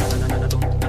那那那那那种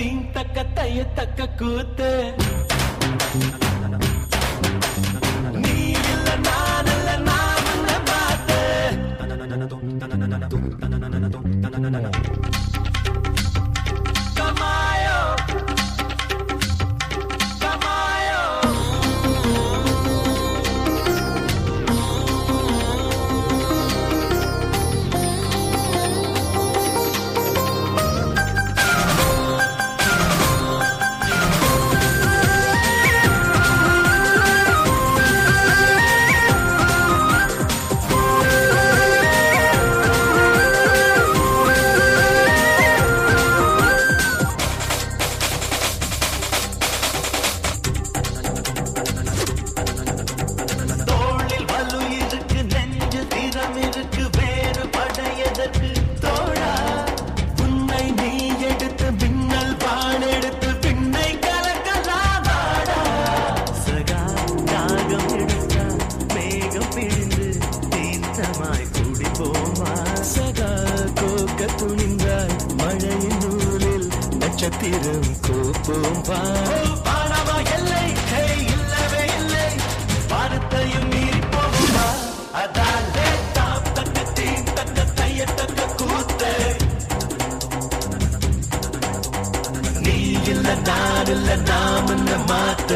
தீன் தக்க தைய தக்க கூத்து. நீ இல்ல நான் இல்ல நான் மாத்து விழுந்து தீர்த்தமாய் குடிப்போமா? சகா கோக்க துணிந்தாய் மழையின் நூலில் நட்சத்திரம் கோப்போம் பாடாவா எல்லை இல்லவே இல்லை. வாரத்தையும் மீறி போவோமா அதாலே தாம் தக்க தீ தக்க தைய தக்க நீ இல்ல நான் இல்ல நாம் மாத்த?